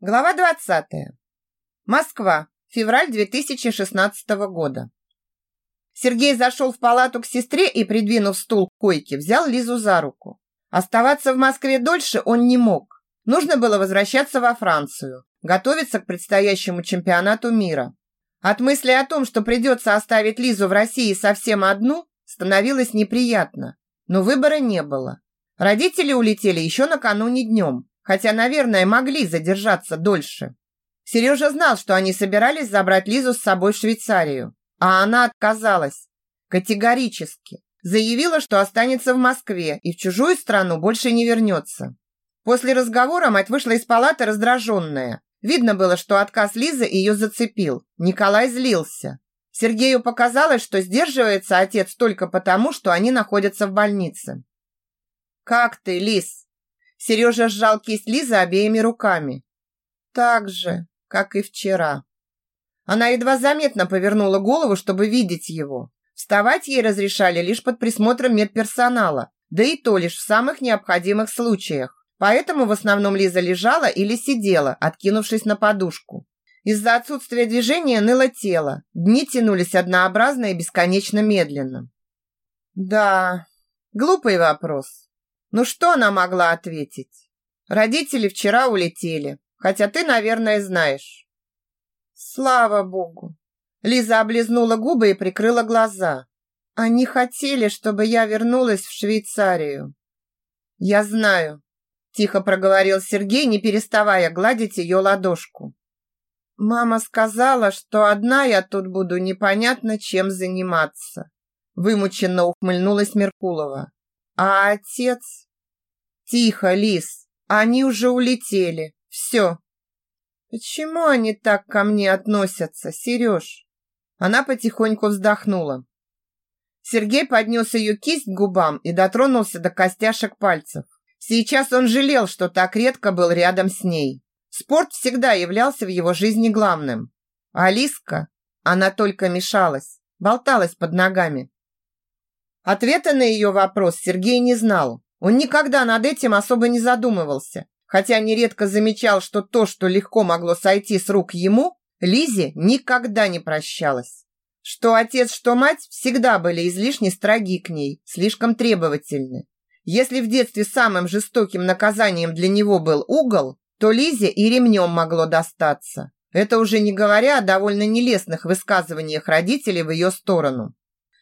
Глава 20. Москва. Февраль 2016 года. Сергей зашел в палату к сестре и, придвинув стул к койке, взял Лизу за руку. Оставаться в Москве дольше он не мог. Нужно было возвращаться во Францию, готовиться к предстоящему чемпионату мира. От мысли о том, что придется оставить Лизу в России совсем одну, становилось неприятно. Но выбора не было. Родители улетели еще накануне днем хотя, наверное, могли задержаться дольше. Сережа знал, что они собирались забрать Лизу с собой в Швейцарию, а она отказалась. Категорически. Заявила, что останется в Москве и в чужую страну больше не вернется. После разговора мать вышла из палаты раздраженная. Видно было, что отказ Лизы ее зацепил. Николай злился. Сергею показалось, что сдерживается отец только потому, что они находятся в больнице. «Как ты, Лиз?» Сережа сжал кисть Лизы обеими руками. Так же, как и вчера. Она едва заметно повернула голову, чтобы видеть его. Вставать ей разрешали лишь под присмотром медперсонала, да и то лишь в самых необходимых случаях. Поэтому в основном Лиза лежала или сидела, откинувшись на подушку. Из-за отсутствия движения ныло тело. Дни тянулись однообразно и бесконечно медленно. Да, глупый вопрос. Ну что она могла ответить? Родители вчера улетели, хотя ты, наверное, знаешь. Слава богу. Лиза облизнула губы и прикрыла глаза. Они хотели, чтобы я вернулась в Швейцарию. Я знаю, тихо проговорил Сергей, не переставая гладить ее ладошку. Мама сказала, что одна я тут буду непонятно чем заниматься. Вымученно ухмыльнулась Меркулова. А отец... Тихо, Лис, они уже улетели. Все. Почему они так ко мне относятся, Сереж? Она потихоньку вздохнула. Сергей поднес ее кисть к губам и дотронулся до костяшек пальцев. Сейчас он жалел, что так редко был рядом с ней. Спорт всегда являлся в его жизни главным. А Алиска, она только мешалась, болталась под ногами. Ответа на ее вопрос Сергей не знал. Он никогда над этим особо не задумывался, хотя нередко замечал, что то, что легко могло сойти с рук ему, Лизе никогда не прощалось. Что отец, что мать всегда были излишне строги к ней, слишком требовательны. Если в детстве самым жестоким наказанием для него был угол, то Лизе и ремнем могло достаться. Это уже не говоря о довольно нелестных высказываниях родителей в ее сторону.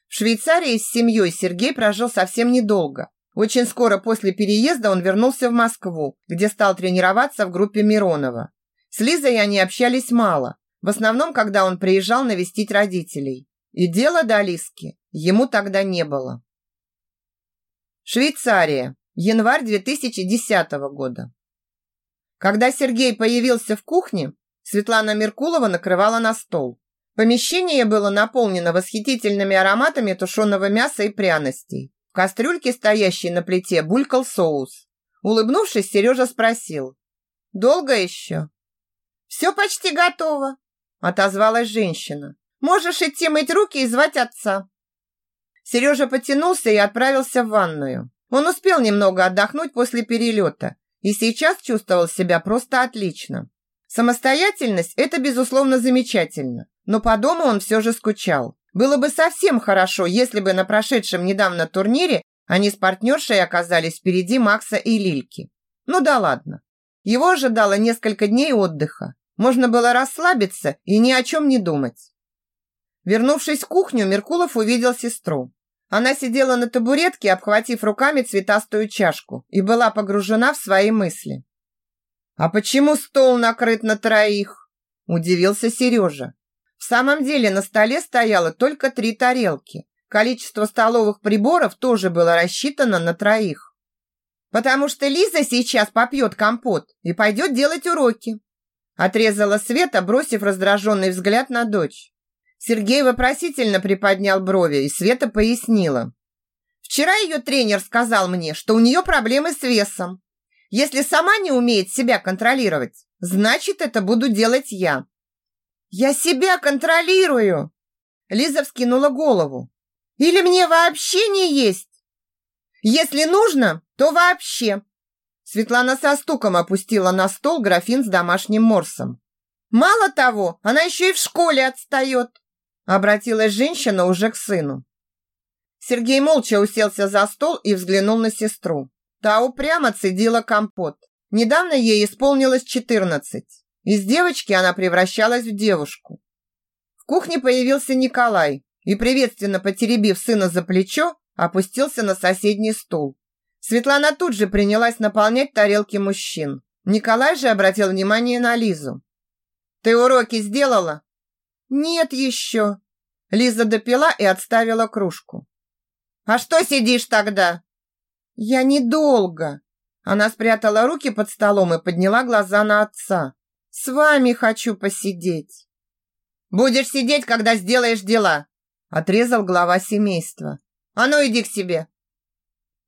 В Швейцарии с семьей Сергей прожил совсем недолго. Очень скоро после переезда он вернулся в Москву, где стал тренироваться в группе Миронова. С Лизой они общались мало, в основном, когда он приезжал навестить родителей. И дела до Лизки ему тогда не было. Швейцария. Январь 2010 года. Когда Сергей появился в кухне, Светлана Меркулова накрывала на стол. Помещение было наполнено восхитительными ароматами тушеного мяса и пряностей. В кастрюльке, стоящей на плите, булькал соус. Улыбнувшись, Сережа спросил. «Долго еще?» «Все почти готово», – отозвалась женщина. «Можешь идти мыть руки и звать отца». Сережа потянулся и отправился в ванную. Он успел немного отдохнуть после перелета и сейчас чувствовал себя просто отлично. Самостоятельность – это, безусловно, замечательно. Но по дому он все же скучал. Было бы совсем хорошо, если бы на прошедшем недавно турнире они с партнершей оказались впереди Макса и Лильки. Ну да ладно. Его ожидало несколько дней отдыха. Можно было расслабиться и ни о чем не думать. Вернувшись в кухню, Меркулов увидел сестру. Она сидела на табуретке, обхватив руками цветастую чашку, и была погружена в свои мысли. «А почему стол накрыт на троих?» – удивился Сережа. В самом деле на столе стояло только три тарелки. Количество столовых приборов тоже было рассчитано на троих. «Потому что Лиза сейчас попьет компот и пойдет делать уроки», отрезала Света, бросив раздраженный взгляд на дочь. Сергей вопросительно приподнял брови, и Света пояснила. «Вчера ее тренер сказал мне, что у нее проблемы с весом. Если сама не умеет себя контролировать, значит, это буду делать я. Я себя контролирую. Лиза вскинула голову. Или мне вообще не есть? Если нужно, то вообще. Светлана со стуком опустила на стол графин с домашним морсом. «Мало того, она еще и в школе отстает!» Обратилась женщина уже к сыну. Сергей молча уселся за стол и взглянул на сестру. Та упрямо цедила компот. Недавно ей исполнилось четырнадцать. Из девочки она превращалась в девушку. В кухне появился Николай и, приветственно потеребив сына за плечо, опустился на соседний стул. Светлана тут же принялась наполнять тарелки мужчин. Николай же обратил внимание на Лизу. «Ты уроки сделала?» «Нет еще». Лиза допила и отставила кружку. «А что сидишь тогда?» «Я недолго». Она спрятала руки под столом и подняла глаза на отца. «С вами хочу посидеть». «Будешь сидеть, когда сделаешь дела», отрезал глава семейства. «А ну иди к себе».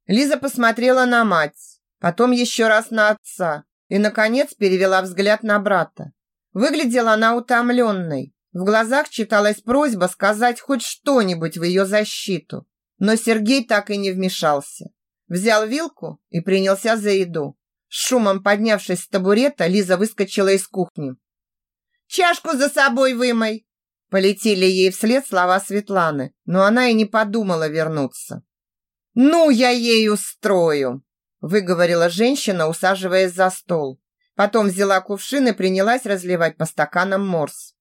Лиза посмотрела на мать, потом еще раз на отца и, наконец, перевела взгляд на брата. Выглядела она утомленной. В глазах читалась просьба сказать хоть что-нибудь в ее защиту. Но Сергей так и не вмешался. Взял вилку и принялся за еду. С шумом поднявшись с табурета, Лиза выскочила из кухни. «Чашку за собой вымой!» Полетели ей вслед слова Светланы, но она и не подумала вернуться. «Ну, я ей устрою!» выговорила женщина, усаживаясь за стол. Потом взяла кувшин и принялась разливать по стаканам морс.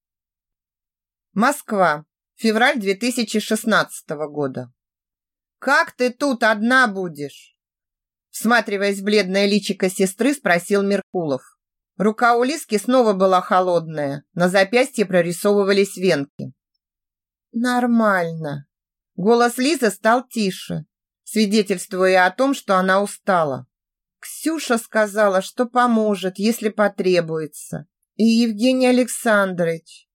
Москва. Февраль 2016 года. «Как ты тут одна будешь?» Всматриваясь в бледное личико сестры, спросил Меркулов. Рука у Лиски снова была холодная, на запястье прорисовывались венки. «Нормально». Голос Лизы стал тише, свидетельствуя о том, что она устала. Ксюша сказала, что поможет, если потребуется. И Евгений Александрович.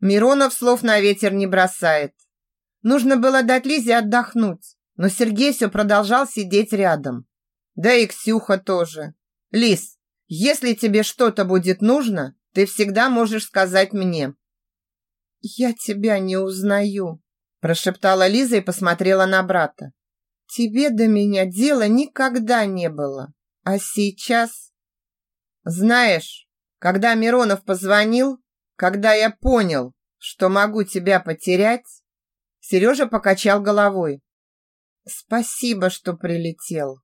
Миронов слов на ветер не бросает. Нужно было дать Лизе отдохнуть, но Сергей все продолжал сидеть рядом. Да и Ксюха тоже. Лиз, если тебе что-то будет нужно, ты всегда можешь сказать мне. Я тебя не узнаю, прошептала Лиза и посмотрела на брата. Тебе до меня дела никогда не было. А сейчас... Знаешь, когда Миронов позвонил, когда я понял, что могу тебя потерять, Сережа покачал головой. Спасибо, что прилетел.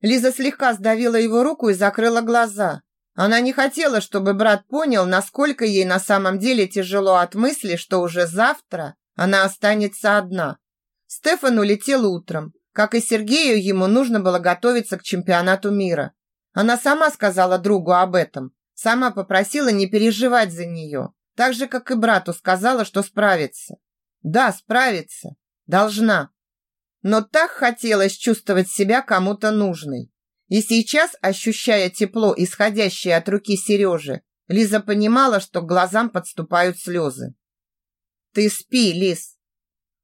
Лиза слегка сдавила его руку и закрыла глаза. Она не хотела, чтобы брат понял, насколько ей на самом деле тяжело от мысли, что уже завтра она останется одна. Стефан улетел утром. Как и Сергею, ему нужно было готовиться к чемпионату мира. Она сама сказала другу об этом. Сама попросила не переживать за нее. Так же, как и брату сказала, что справится. Да, справится. Должна. Но так хотелось чувствовать себя кому-то нужной. И сейчас, ощущая тепло, исходящее от руки Сережи, Лиза понимала, что к глазам подступают слезы. «Ты спи, Лиз»,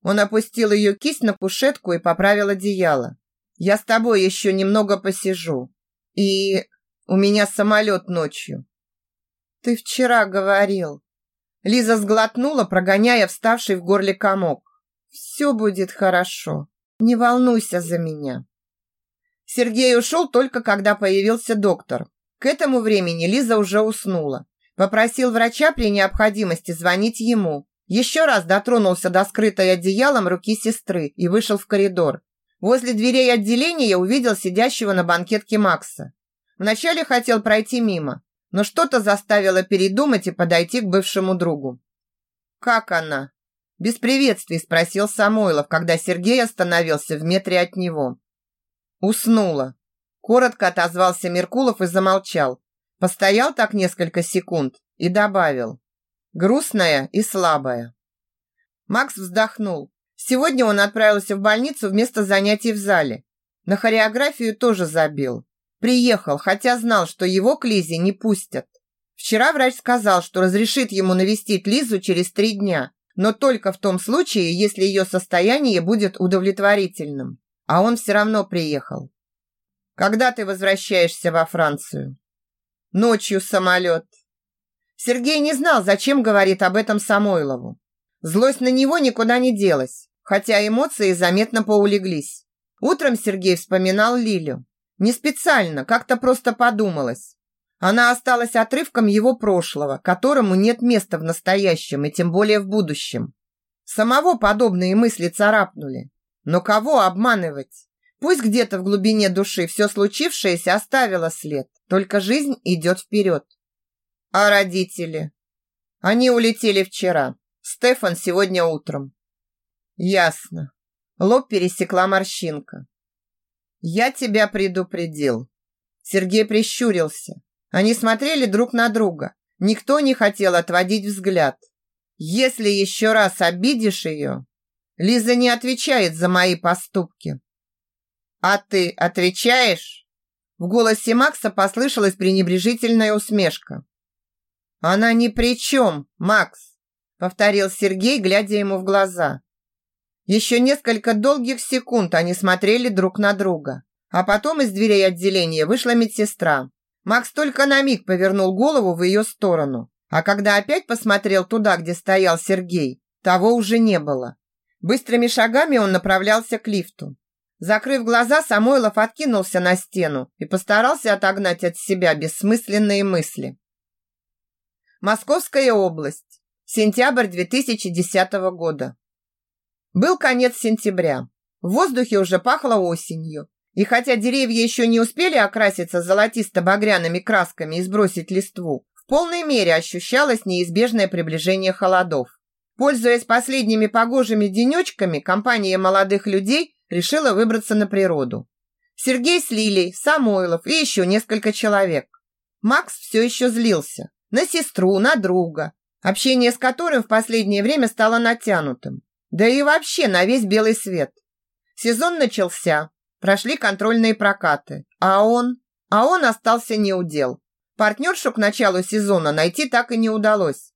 он опустил ее кисть на кушетку и поправил одеяло. «Я с тобой еще немного посижу. И у меня самолет ночью». «Ты вчера говорил». Лиза сглотнула, прогоняя вставший в горле комок. «Все будет хорошо. Не волнуйся за меня». Сергей ушел только когда появился доктор. К этому времени Лиза уже уснула. Попросил врача при необходимости звонить ему, еще раз дотронулся до скрытой одеялом руки сестры и вышел в коридор. Возле дверей отделения я увидел сидящего на банкетке Макса. Вначале хотел пройти мимо, но что-то заставило передумать и подойти к бывшему другу. «Как она?» Без приветствий спросил Самойлов, когда Сергей остановился в метре от него. Уснула. Коротко отозвался Меркулов и замолчал. Постоял так несколько секунд и добавил грустная и слабая. Макс вздохнул. Сегодня он отправился в больницу вместо занятий в зале. На хореографию тоже забил. Приехал, хотя знал, что его к Лизе не пустят. Вчера врач сказал, что разрешит ему навестить Лизу через три дня, но только в том случае, если ее состояние будет удовлетворительным. А он все равно приехал. Когда ты возвращаешься во Францию? Ночью самолет. Сергей не знал, зачем говорит об этом Самойлову. Злость на него никуда не делась, хотя эмоции заметно поулеглись. Утром Сергей вспоминал Лилю. Не специально, как-то просто подумалось. Она осталась отрывком его прошлого, которому нет места в настоящем и тем более в будущем. Самого подобные мысли царапнули. Но кого обманывать? Пусть где-то в глубине души все случившееся оставило след, только жизнь идет вперед. А родители? Они улетели вчера. Стефан сегодня утром. Ясно. Лоб пересекла морщинка. Я тебя предупредил. Сергей прищурился. Они смотрели друг на друга. Никто не хотел отводить взгляд. Если еще раз обидишь ее, Лиза не отвечает за мои поступки. А ты отвечаешь? В голосе Макса послышалась пренебрежительная усмешка. Она ни при чем, Макс, повторил Сергей, глядя ему в глаза. Еще несколько долгих секунд они смотрели друг на друга, а потом из дверей отделения вышла медсестра. Макс только на миг повернул голову в ее сторону, а когда опять посмотрел туда, где стоял Сергей, того уже не было. Быстрыми шагами он направлялся к лифту. Закрыв глаза, Самойлов откинулся на стену и постарался отогнать от себя бессмысленные мысли. Московская область. Сентябрь 2010 года. Был конец сентября. В воздухе уже пахло осенью. И хотя деревья еще не успели окраситься золотисто-багряными красками и сбросить листву, в полной мере ощущалось неизбежное приближение холодов. Пользуясь последними погожими денечками, компания молодых людей решила выбраться на природу. Сергей с Лилей, Самойлов и еще несколько человек. Макс все еще злился. На сестру, на друга, общение с которым в последнее время стало натянутым. Да и вообще на весь белый свет. Сезон начался, прошли контрольные прокаты, а он... А он остался неудел. Партнершу к началу сезона найти так и не удалось.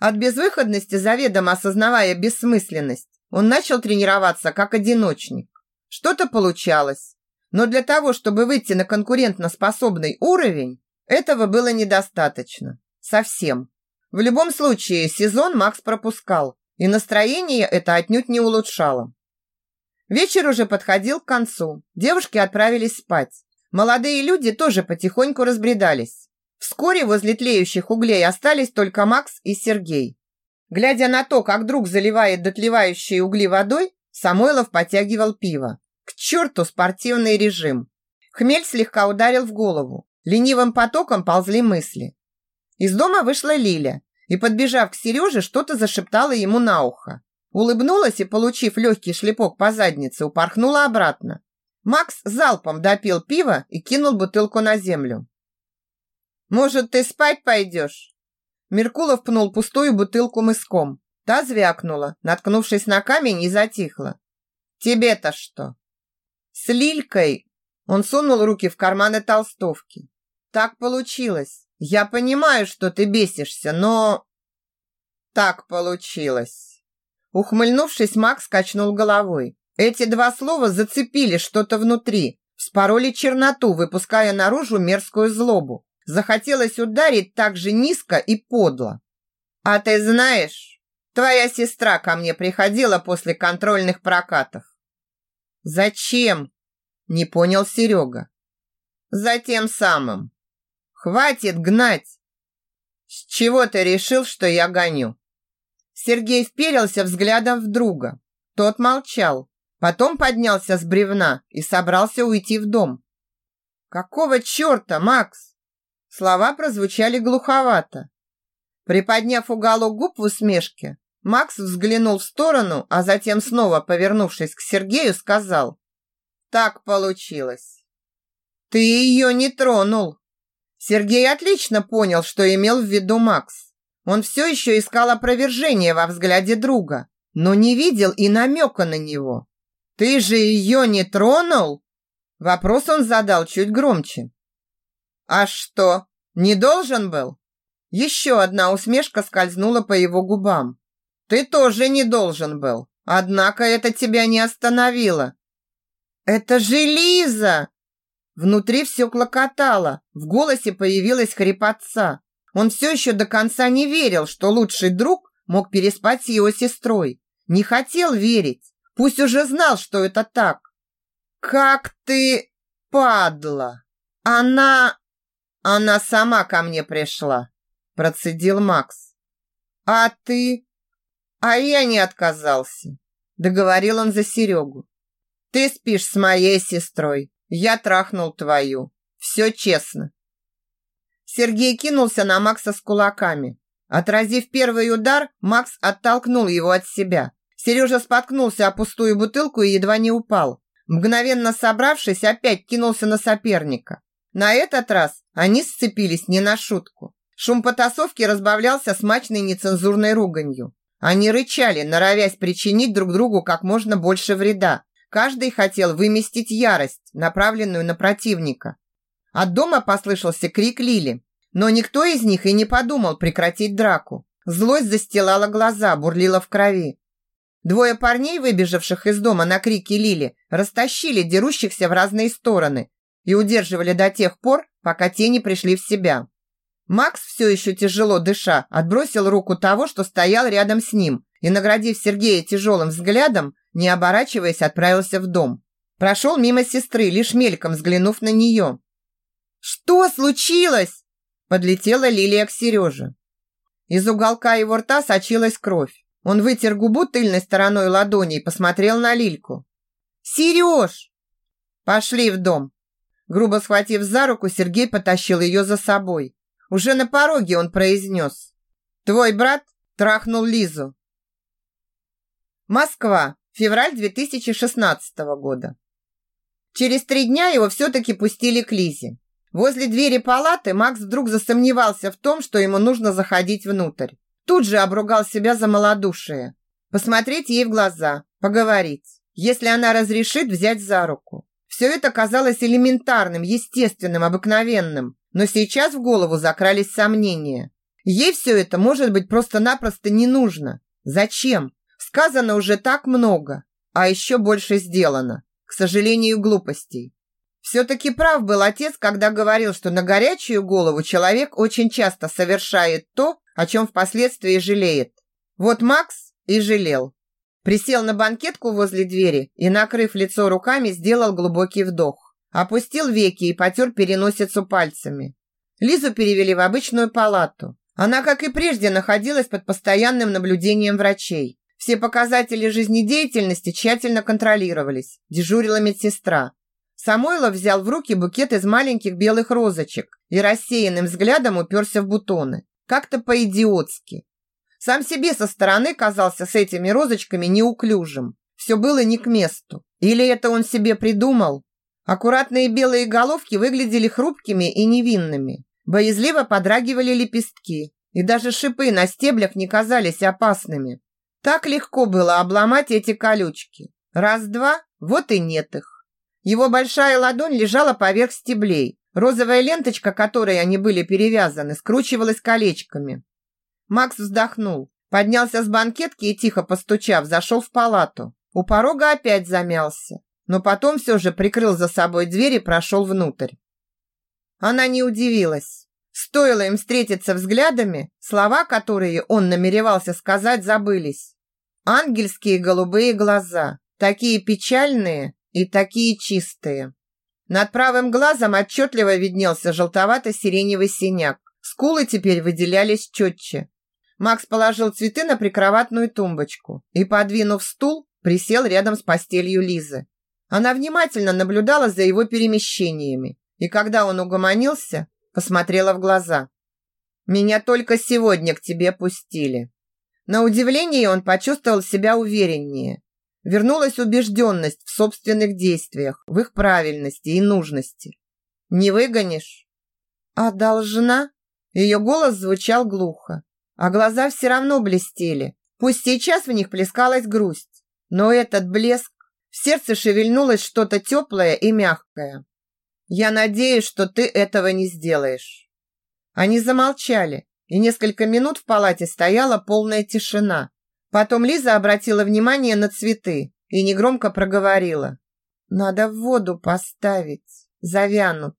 От безвыходности, заведомо осознавая бессмысленность, он начал тренироваться как одиночник. Что-то получалось. Но для того, чтобы выйти на конкурентно-способный уровень, этого было недостаточно. Совсем. В любом случае, сезон Макс пропускал, и настроение это отнюдь не улучшало. Вечер уже подходил к концу. Девушки отправились спать. Молодые люди тоже потихоньку разбредались. Вскоре возле тлеющих углей остались только Макс и Сергей. Глядя на то, как друг заливает дотлевающие угли водой, Самойлов потягивал пиво. К черту спортивный режим. Хмель слегка ударил в голову. Ленивым потоком ползли мысли. Из дома вышла Лиля и, подбежав к Сереже, что-то зашептала ему на ухо. Улыбнулась и, получив легкий шлепок по заднице, упорхнула обратно. Макс залпом допил пиво и кинул бутылку на землю. «Может, ты спать пойдешь?» Меркулов пнул пустую бутылку мыском. Та звякнула, наткнувшись на камень и затихла. «Тебе-то что?» «С Лилькой!» Он сунул руки в карманы толстовки. «Так получилось. Я понимаю, что ты бесишься, но...» «Так получилось!» Ухмыльнувшись, Макс качнул головой. Эти два слова зацепили что-то внутри, вспороли черноту, выпуская наружу мерзкую злобу. Захотелось ударить так же низко и подло. А ты знаешь, твоя сестра ко мне приходила после контрольных прокатов. Зачем? Не понял Серега. За тем самым. Хватит гнать. С чего ты решил, что я гоню? Сергей вперился взглядом в друга. Тот молчал, потом поднялся с бревна и собрался уйти в дом. Какого черта, Макс? Слова прозвучали глуховато. Приподняв уголок губ в усмешке, Макс взглянул в сторону, а затем снова, повернувшись к Сергею, сказал: "Так получилось. Ты ее не тронул". Сергей отлично понял, что имел в виду Макс. Он все еще искал опровержения во взгляде друга, но не видел и намека на него. «Ты же ее не тронул?» Вопрос он задал чуть громче. «А что, не должен был?» Еще одна усмешка скользнула по его губам. «Ты тоже не должен был, однако это тебя не остановило». «Это же Лиза!» Внутри все клокотало, в голосе появилась хрипотца. Он все еще до конца не верил, что лучший друг мог переспать с его сестрой. Не хотел верить, пусть уже знал, что это так. «Как ты...» Падла! Она... Она сама ко мне пришла, процедил Макс. А ты? А я не отказался. Договорил он за Серегу. Ты спишь с моей сестрой. Я трахнул твою. Все честно. Сергей кинулся на Макса с кулаками. Отразив первый удар, Макс оттолкнул его от себя. Сережа споткнулся о пустую бутылку и едва не упал. Мгновенно собравшись, опять кинулся на соперника. На этот раз они сцепились не на шутку. Шум потасовки разбавлялся смачной нецензурной руганью. Они рычали, норовясь причинить друг другу как можно больше вреда. Каждый хотел выместить ярость, направленную на противника. От дома послышался крик Лили, но никто из них и не подумал прекратить драку. Злость застилала глаза, бурлила в крови. Двое парней, выбежавших из дома на крики Лили, растащили дерущихся в разные стороны и удерживали до тех пор, пока те не пришли в себя. Макс, все еще тяжело дыша, отбросил руку того, что стоял рядом с ним, и, наградив Сергея тяжелым взглядом, не оборачиваясь, отправился в дом. Прошел мимо сестры, лишь мельком взглянув на нее. «Что случилось?» Подлетела Лилия к Сереже. Из уголка его рта сочилась кровь. Он вытер губу тыльной стороной ладони и посмотрел на Лильку. «Сереж!» «Пошли в дом!» Грубо схватив за руку, Сергей потащил ее за собой. Уже на пороге он произнес. «Твой брат трахнул Лизу». Москва. Февраль 2016 года. Через три дня его все-таки пустили к Лизе. Возле двери палаты Макс вдруг засомневался в том, что ему нужно заходить внутрь. Тут же обругал себя за малодушие. Посмотреть ей в глаза, поговорить. Если она разрешит, взять за руку. Все это казалось элементарным, естественным, обыкновенным. Но сейчас в голову закрались сомнения. Ей все это, может быть, просто-напросто не нужно. Зачем? Сказано уже так много, а еще больше сделано. К сожалению, глупостей. Все-таки прав был отец, когда говорил, что на горячую голову человек очень часто совершает то, о чем впоследствии жалеет. Вот Макс и жалел. Присел на банкетку возле двери и, накрыв лицо руками, сделал глубокий вдох. Опустил веки и потер переносицу пальцами. Лизу перевели в обычную палату. Она, как и прежде, находилась под постоянным наблюдением врачей. Все показатели жизнедеятельности тщательно контролировались. Дежурила медсестра. Самойлов взял в руки букет из маленьких белых розочек и рассеянным взглядом уперся в бутоны. Как-то по-идиотски. Сам себе со стороны казался с этими розочками неуклюжим. Все было не к месту. Или это он себе придумал? Аккуратные белые головки выглядели хрупкими и невинными. Боязливо подрагивали лепестки, и даже шипы на стеблях не казались опасными. Так легко было обломать эти колючки. Раз-два, вот и нет их. Его большая ладонь лежала поверх стеблей. Розовая ленточка, которой они были перевязаны, скручивалась колечками. Макс вздохнул, поднялся с банкетки и, тихо постучав, зашел в палату. У порога опять замялся, но потом все же прикрыл за собой дверь и прошел внутрь. Она не удивилась. Стоило им встретиться взглядами, слова, которые он намеревался сказать, забылись. Ангельские голубые глаза, такие печальные, и такие чистые. Над правым глазом отчетливо виднелся желтовато-сиреневый синяк. Скулы теперь выделялись четче. Макс положил цветы на прикроватную тумбочку и, подвинув стул, присел рядом с постелью Лизы. Она внимательно наблюдала за его перемещениями, и когда он угомонился, посмотрела в глаза. «Меня только сегодня к тебе пустили». На удивление он почувствовал себя увереннее Вернулась убежденность в собственных действиях, в их правильности и нужности. Не выгонишь? А должна? Ее голос звучал глухо, а глаза все равно блестели. Пусть сейчас в них плескалась грусть, но этот блеск в сердце шевельнулось что-то теплое и мягкое. Я надеюсь, что ты этого не сделаешь. Они замолчали, и несколько минут в палате стояла полная тишина. Потом Лиза обратила внимание на цветы и негромко проговорила. «Надо в воду поставить, завянут».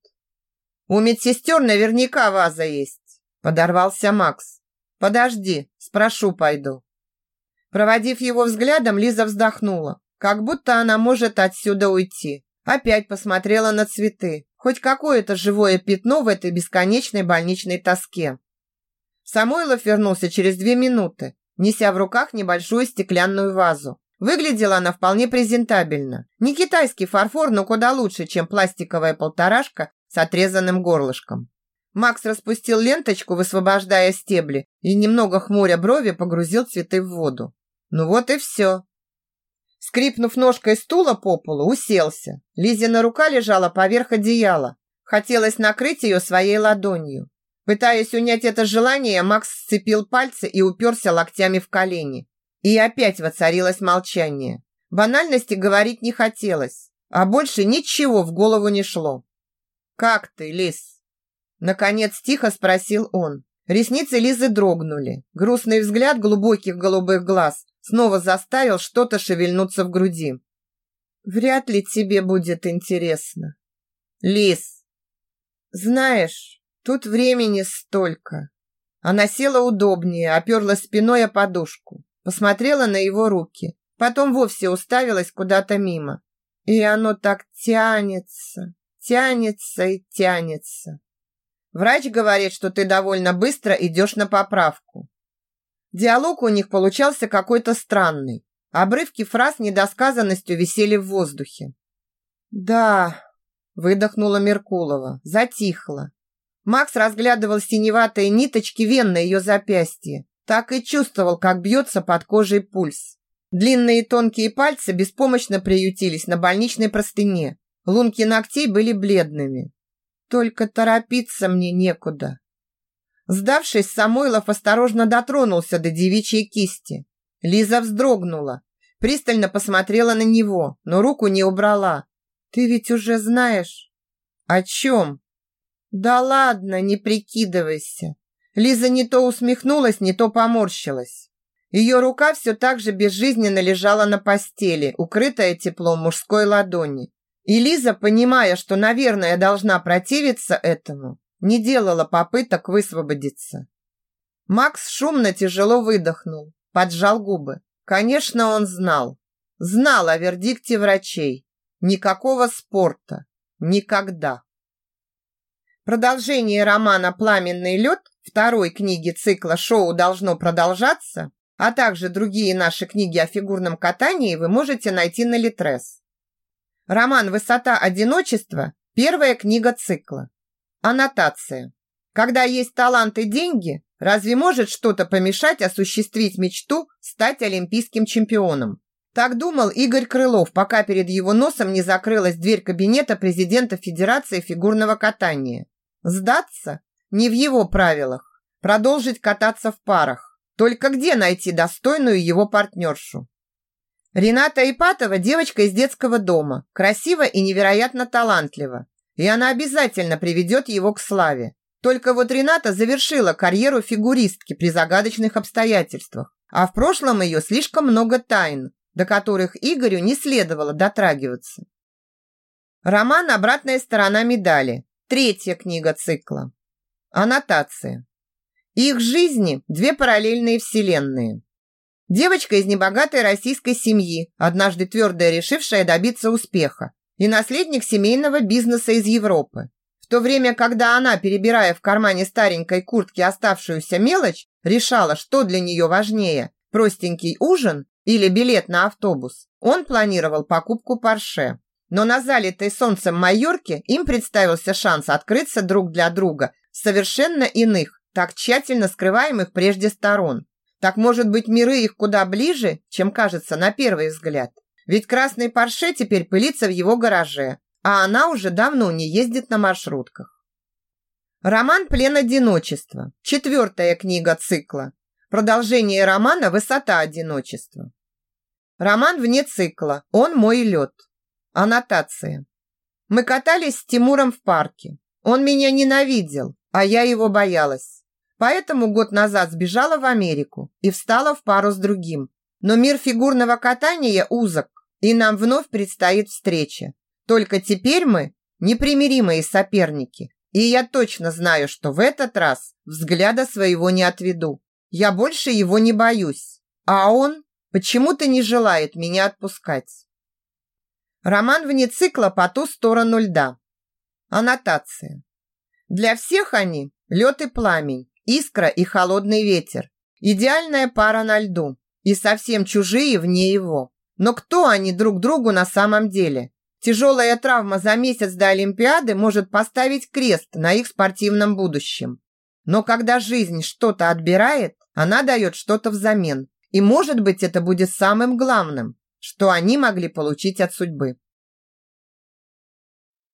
«У медсестер наверняка ваза есть», – подорвался Макс. «Подожди, спрошу, пойду». Проводив его взглядом, Лиза вздохнула, как будто она может отсюда уйти. Опять посмотрела на цветы. Хоть какое-то живое пятно в этой бесконечной больничной тоске. Самойлов вернулся через две минуты, неся в руках небольшую стеклянную вазу. Выглядела она вполне презентабельно. Не китайский фарфор, но куда лучше, чем пластиковая полторашка с отрезанным горлышком. Макс распустил ленточку, высвобождая стебли, и, немного хмуря брови, погрузил цветы в воду. Ну вот и все. Скрипнув ножкой стула по полу, уселся. Лизина рука лежала поверх одеяла. Хотелось накрыть ее своей ладонью. Пытаясь унять это желание, Макс сцепил пальцы и уперся локтями в колени. И опять воцарилось молчание. Банальности говорить не хотелось, а больше ничего в голову не шло. «Как ты, Лиз?» Наконец тихо спросил он. Ресницы Лизы дрогнули. Грустный взгляд глубоких голубых глаз снова заставил что-то шевельнуться в груди. «Вряд ли тебе будет интересно». «Лиз!» «Знаешь, тут времени столько». Она села удобнее, оперлась спиной о подушку посмотрела на его руки, потом вовсе уставилась куда-то мимо. И оно так тянется, тянется и тянется. Врач говорит, что ты довольно быстро идешь на поправку. Диалог у них получался какой-то странный. Обрывки фраз недосказанностью висели в воздухе. «Да», – выдохнула Меркулова, затихла. Макс разглядывал синеватые ниточки вен на ее запястье так и чувствовал, как бьется под кожей пульс. Длинные тонкие пальцы беспомощно приютились на больничной простыне. Лунки ногтей были бледными. Только торопиться мне некуда. Сдавшись, Самойлов осторожно дотронулся до девичьей кисти. Лиза вздрогнула, пристально посмотрела на него, но руку не убрала. «Ты ведь уже знаешь?» «О чем?» «Да ладно, не прикидывайся. Лиза не то усмехнулась, не то поморщилась. Ее рука все так же безжизненно лежала на постели, укрытая теплом мужской ладони. И Лиза, понимая, что, наверное, должна противиться этому, не делала попыток высвободиться. Макс шумно тяжело выдохнул, поджал губы. Конечно, он знал. Знал о вердикте врачей. Никакого спорта. Никогда. Продолжение романа «Пламенный лед» второй книги цикла «Шоу должно продолжаться», а также другие наши книги о фигурном катании вы можете найти на Литрес. Роман «Высота одиночества» – первая книга цикла. Аннотация. Когда есть талант и деньги, разве может что-то помешать осуществить мечту стать олимпийским чемпионом? Так думал Игорь Крылов, пока перед его носом не закрылась дверь кабинета президента Федерации фигурного катания. Сдаться не в его правилах. Продолжить кататься в парах. Только где найти достойную его партнершу? Рената Ипатова – девочка из детского дома, красива и невероятно талантлива. И она обязательно приведет его к славе. Только вот Рената завершила карьеру фигуристки при загадочных обстоятельствах. А в прошлом ее слишком много тайн, до которых Игорю не следовало дотрагиваться. Роман «Обратная сторона медали». Третья книга цикла. Аннотация. Их жизни – две параллельные вселенные. Девочка из небогатой российской семьи, однажды твердо решившая добиться успеха, и наследник семейного бизнеса из Европы. В то время, когда она, перебирая в кармане старенькой куртки оставшуюся мелочь, решала, что для нее важнее – простенький ужин или билет на автобус, он планировал покупку Порше. Но на залитой солнцем Майорке им представился шанс открыться друг для друга совершенно иных, так тщательно скрываемых прежде сторон. Так, может быть, миры их куда ближе, чем кажется на первый взгляд. Ведь красный Порше теперь пылится в его гараже, а она уже давно не ездит на маршрутках. Роман «Плен одиночества». Четвертая книга цикла. Продолжение романа «Высота одиночества». Роман вне цикла. Он мой лед. Аннотация. Мы катались с Тимуром в парке. Он меня ненавидел, а я его боялась. Поэтому год назад сбежала в Америку и встала в пару с другим. Но мир фигурного катания узок, и нам вновь предстоит встреча. Только теперь мы непримиримые соперники, и я точно знаю, что в этот раз взгляда своего не отведу. Я больше его не боюсь, а он почему-то не желает меня отпускать. Роман вне цикла по ту сторону льда. Аннотация. Для всех они лед и пламень, искра и холодный ветер. Идеальная пара на льду и совсем чужие вне его. Но кто они друг другу на самом деле? Тяжелая травма за месяц до Олимпиады может поставить крест на их спортивном будущем. Но когда жизнь что-то отбирает, она дает что-то взамен. И может быть это будет самым главным, что они могли получить от судьбы.